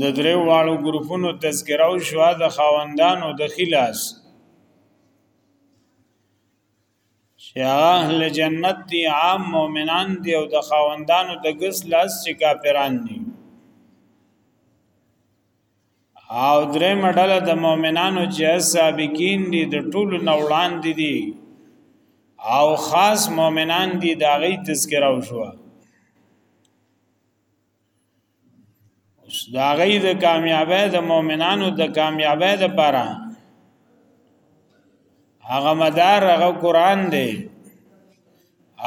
د درې واړو ګروپونو تذکره او شوا د خاوندانو د خلاص چې اهل جنت دي عام مؤمنان دي او د خاوندانو د ګس لاس چې کافران دي او درې مډاله د مؤمنانو چې سابقین دي د ټولو نوړان دي دي او خاص مؤمنان دي دا غي تذکره وشوه اوس دا غي د کامیابی د مؤمنانو د کامیابی د پاره هغه مدار هغه قران دی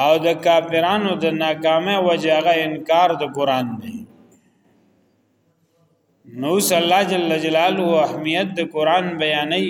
او د کافرانو د ناکامه وجه هغه انکار د قران دی نو صلی الله جل جلاله اهمیت د قران بیانې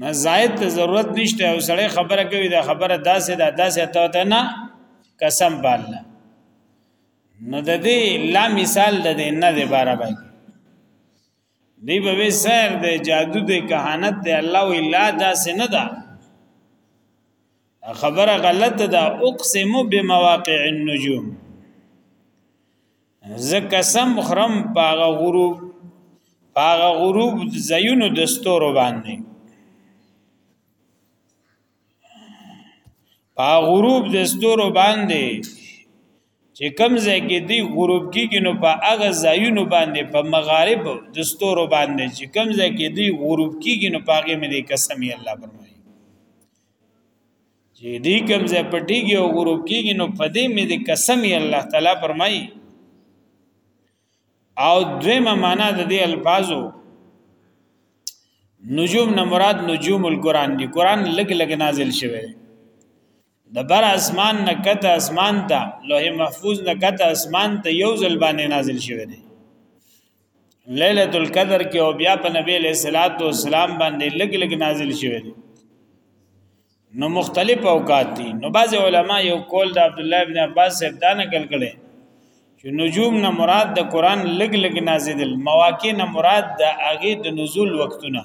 نه زائد ته ضرورت نشته او سړی خبره کوي دا خبره داسې دا داسې ته ته نه قسم بالله نو د دې لا مثال د دې نه دی برابر دی به وسر د جادو د کهانت د الله الا داسې نه ده خبره غلطه ده اقسم بمواقع النجوم زه قسم خرم پاغه غروب پاغه غروب زینو د ستورو باندې پا غروب د ستورو باندې چې کم ځای کې دی غروب کېږي نو په هغه ځایونو باندې په مغارب د ستورو باندې چې کم ځای کې دی غروب کېږي نو په هغه مې قسم الله پر چې دې کوم ځای پټيږي او غروب کیږي نو پدې مې د قسم الله تعالی فرمایي او دویمه معنا د دې الفاظو نجوم نه مراد نجوم القرآن دی قرآن لګ لګ نازل شوی د بر اسمان نه کته اسمان ته لوح محفوظ نه کته اسمان ته یو ځل باندې نازل شوی دی ليله القدر کې او بیا په نبی له صلوات و سلام باندې لګ لګ نازل شوی دی نو مختلف اوقات دي نو بعض علما یو قول د عبد الله ابن عباس صاحب دا نقل کړي چې نجوم نه مراد د قران لګ لګ نازل مواقع نه مراد د هغه د نزول وختونه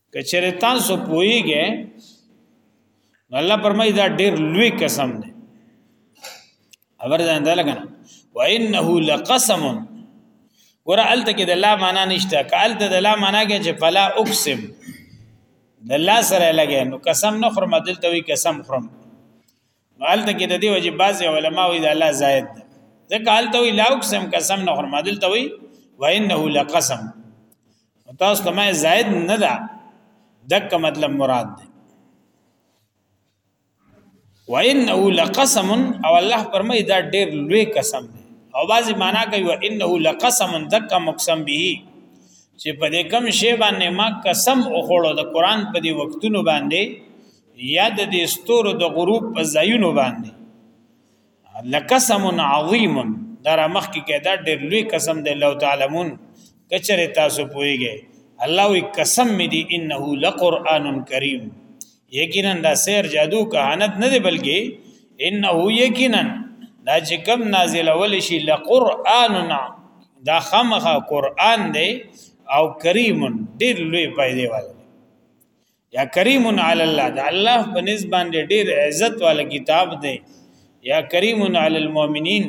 کچره تاسو پويږئ الله پرمای دا ډیر لوی قسم دی خبر ځان ده لګنه وانه لقسم ګور الته کې د لا معنا نشته کالته د لا معنا کې چې فلا اقسم د الله سره لګې نو قسم نه خرم دلته وی قسم خرم نو هلته کې د دې وجه بعض علما وی د الله زائد ده ځکه هلته وی لا اقسم قسم نه خرم دلته وی وانه لقسم تاسو ته ما زائد نه ده دک مطلب مراد ده وانه لقسم او الله پرمای دا ډیر لوی قسم ده او بعضی معنا کوي وانه لقسم دک مقسم به چې په دې کم شی باندې ما قسم او خوړو د قران په دې وختونو باندې یا د دې ستورو د غروب په ځایونو باندې لقسم عظیم در مخ کې کېدا ډېر لوی قسم دی لو تعلمون کچره تاسو پويږئ الله وی قسم می دی انه لقران کریم یقینا دا سیر جادو کهانت نه دی بلکې انه یقینا دا چې کم نازل اول شي لقران دا خامخه قران دی او کریم ډېر لوی پیدا وال یا کریم علی الله دا الله په نسبت باندې ډیر عزت والا کتاب دی یا کریم علی المؤمنین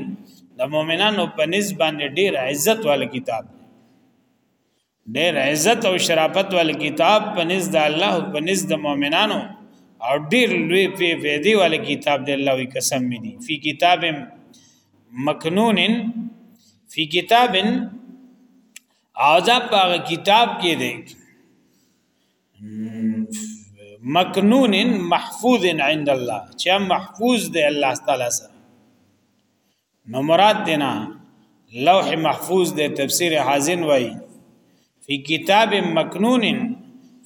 د مؤمنانو په نسبت باندې ډیر عزت والا کتاب دی ډیر عزت او شرافت والا کتاب په نسبت الله په نسبت د مؤمنانو او ډیر لوی په فیدی والا کتاب دی الله وی قسم می دی فی کتاب مکنون فی کتاب اعذاب په کتاب کې دی مکنون محفوظ عند الله چې محفوظ دی الله تعالی سره نو مراد دینا لوح محفوظ دی تفسیر حازن وای فی کتاب مکنون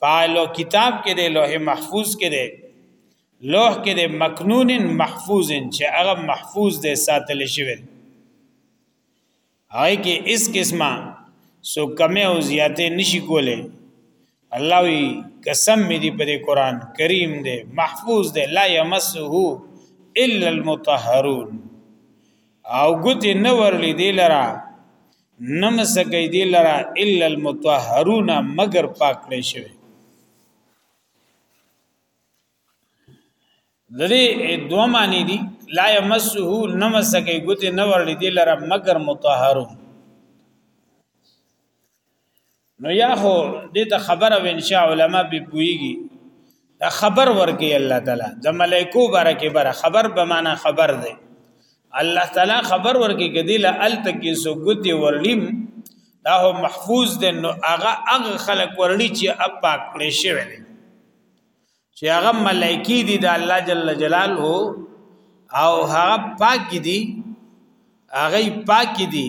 فعلو کتاب کې دی لوح محفوظ کې دی لوح کې دی مکنون محفوظ چې هغه محفوظ دی ساتل شوی دی هغه کې اس قسمه سو کمه او زیاته نشي کوله الله وی قسم می دی په قرآن کریم دی محفوظ دی لا یمسه الا المطهرون او ګوت نه ورلی دی لرا نمس کوي دی لرا الا المطهرون مگر پاک کړی شوی د دې دوه معنی دي لا يمسه نمسکه ګوتې نه ورلې دي لره مگر مطهرو نو یا هو دې ته خبره وین شاء علما به پويږي دا خبر ورکي الله تعالی د ملائکو بارکه بر خبر به معنا خبر ده الله تعالی خبر ورکي کدي لا ال تکي سو ګوتې ورلیم دا هو محفوظ ده نو هغه هغه خلق ورلی چې اپاک کړی شوی دی چې هغه ملائکی دي د الله جل جلاله او هغه پاک دي هغه پاک دي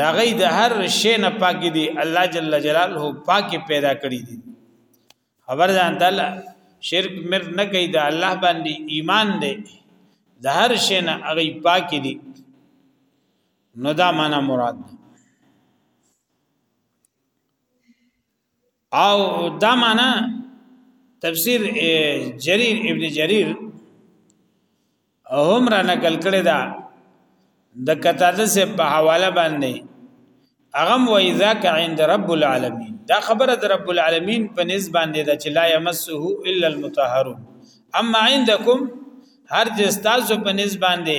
هغه د هر شی نه پاک دي الله جل جلاله پاک پیدا کړی دي خبر ځان تعالی شرک مر نه کوي د الله باندې ایمان دی د هر شی نه هغه پاک دي نو دا معنا مراد ده او دا معنا تفسیر جریر ابن جریر هم را نقل کړی دا د قتاده سے په حواله باندې اغم و اذا ک عند رب العالمین دا خبره د رب العالمین په نس باندې دا چې لا یمسه الا المطهرون اما عندكم هر جستاز په نس باندې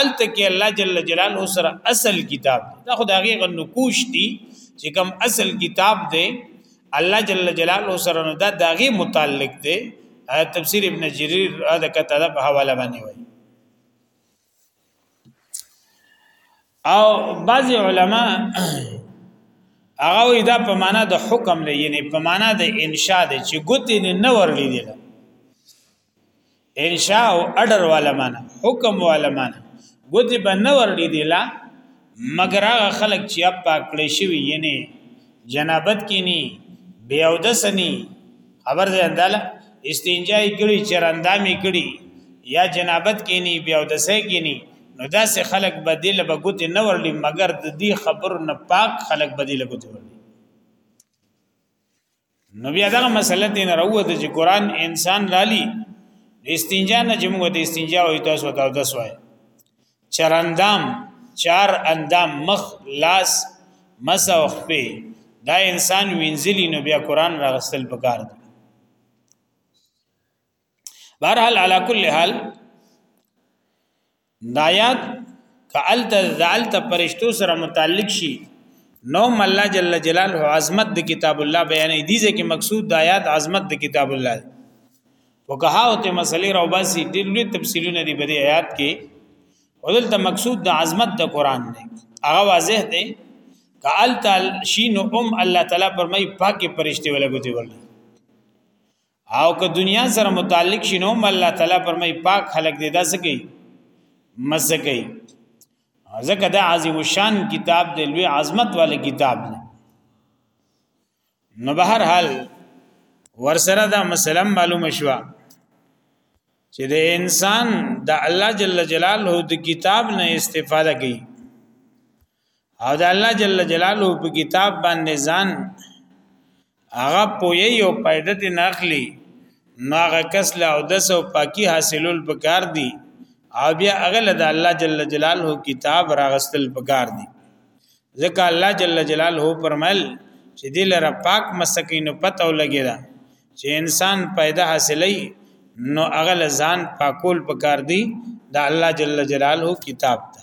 الته کې الله جل جلاله سره اصل کتاب دا خدای غو نکوش دي چې کوم اصل کتاب دی الله جل جلاله سره نو دا داغه متعلق دی تفسیر ابن جریر دا کتابه په حواله باندې وایي او بعض علما هغه دا په معنا د حکم لې یعنی په معنا د انشاء دی چې ګوتې نه ورلې دي انشاء او اډر والا معنا حکم والا معنا ګوتی به نه ورډی دی لا مگر هغه خلک چې اپ پاک کړی شوی ینه جنابت کینی بیا ودسنی خبر ځای انداله استنجای کړي چرندامي کړي یا جنابت کینی بیا ودسه کینی نو داسې خلک بدیل به ګوتی نه ورډی مگر د دې خبر نه پاک خلک بدیل ګوتی ورډی نو بیا دا مسله دین راوته چې قران انسان رالی استنجا نه چې موږ ته استنجا وي تاسو ته د سوای چر اندام چار اندام مخ لاس مسا او خپې دا انسان وینځلی نو بیا قران راغستل پکار دی بهرحال علا کل حال دایات کالت زالت پرشتو سره متعلق شي نو الله جل جلاله عظمت د کتاب الله بیان دي ځکه مقصود د آیات عظمت د کتاب الله وکها او ته مسلې راو باسي د لوی تفصیلونه دی په آیات کې ودلته مقصود د عظمت د قران دی هغه واضح دی کال تل شین ام الله تعالی فرمای پاکه پرشتي ولا کوتي ورل او که دنیا سره متعلق شینو الله تعالی فرمای پاک خلق دې داس کوي مزه کوي ځکه دا عظیم الشان کتاب دی لوی عظمت والے کتاب دی نو بهر حال ورسره دا مسله معلومه شوه چې د انسان د الله جل جلاله د کتاب نه استفاده کوي او د الله جل جلاله په کتاب باندې ځان هغه پوي او پیدا دي ناخلي نو هغه کس له او د سو پاکي حاصلول پکار دي او بیا هغه له الله جل جلاله کتاب راغستل پکار دي ځکه الله جل جلاله فرمایل چې دل را پاک مسکینو پته ولګی دا چې انسان پیدا حاصلې نو هغه ځان پاکول پکار دي د الله جل جلاله کتاب ته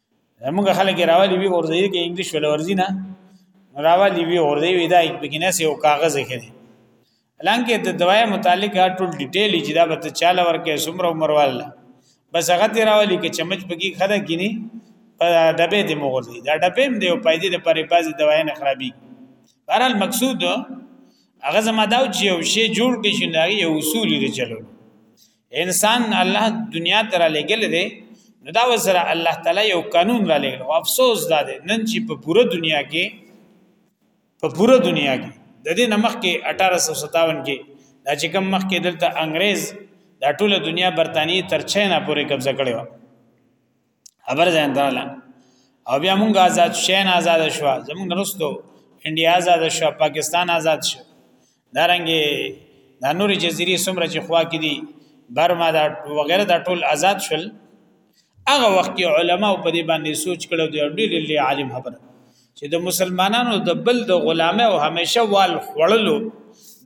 موږ خلک راوالي وی ورځي کې انګلیش ول ورځي نه راوالي وی ورځي وی دا یک بګینه سه او کاغذ کې دي لانکه د دوايي متعلق ټول ډیټیل چې دا به چاله ورکه سمره عمر وال بس هغه دی راوالي کې چمچ بګی خدا کینی په ډبه دی مغرضي دا ډبه هم دی او پیدې د پرې بازي دوايي نه خرابي بهرال مقصود هغه زما دا چې یو شی جوړ کې شي نه یو اصول لري چلو انسان الله دنیا ته را لګل دی نو دا وسره الله تعالی یو قانون را لګل او افسوس دا دی نن چې په پوره دنیا کې په پوره دنیا کې د دې نمخ کې 1857 کې دا چې کوم مخ کې دلته انګريز دا ټوله دنیا برتانی تر چینا پورې قبضه کړې و خبر ځان دراله او بیا مونږ آزاد شین آزاد شو زمونږ نرستو انډیا آزاد شو پاکستان آزاد شو دارنګي د نور جزيري سمره چې خوا کې دي برما دا وغیرہ دا ټول آزاد شول هغه وخت کې علما په دې باندې سوچ کړو دی ډېر لوی عالم خبر چې د مسلمانانو د بل د غلامه او همیشه وال خړلو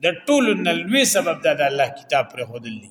د ټول نلوي سبب دا د الله کتاب پر خودلی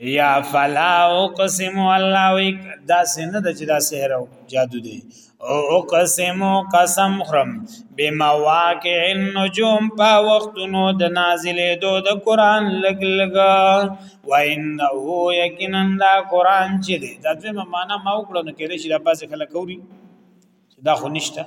یا فلا اقسم الله وک دا سینه د چې دا سحر او جادو دی او اقسم قسم خرم بمواقع النجوم په وختونو د نازلې دو د قران لګ لګ و انه یقینا دا قران چې دی دا څه معنا ما وکړو نو کې شي د پاسه خلک اوري دا خو نشته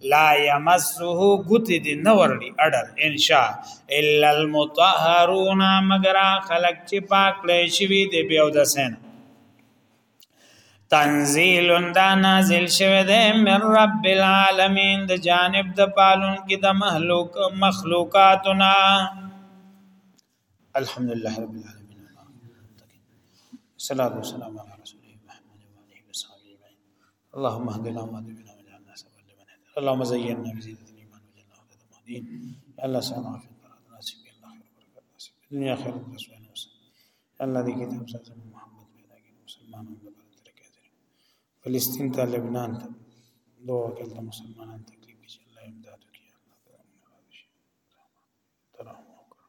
لا يمسه غوت دي نورړي اډر ان شاء الا المطهرون مگر خلق چې پاک لې شوی دی بیا د سین تنزیل دا نازل شوه د من رب العالمین د جانب د پالون کې د مخلوق مخلوقاتنا الحمدلله رب العالمین صلوات و سلام علی اللهم اهدنا واهد بنا واجعلنا سببا لمن اهتدى اللهم زينا بزينة الإيمان واجعلنا هدى المهديين يا الله سلام عافية برات ناصب يا الله خير بركات ناصب الدنيا خير الرسول وسلم يا الله دي كتاب ساتم محمد پیدا کړي مسلمان هم لپاره ترکه دي فلسطین ته لبنان ته دوه وکیل ته مسلمانان تکلیف دي الله امداد وکړي الله ترحم وکړي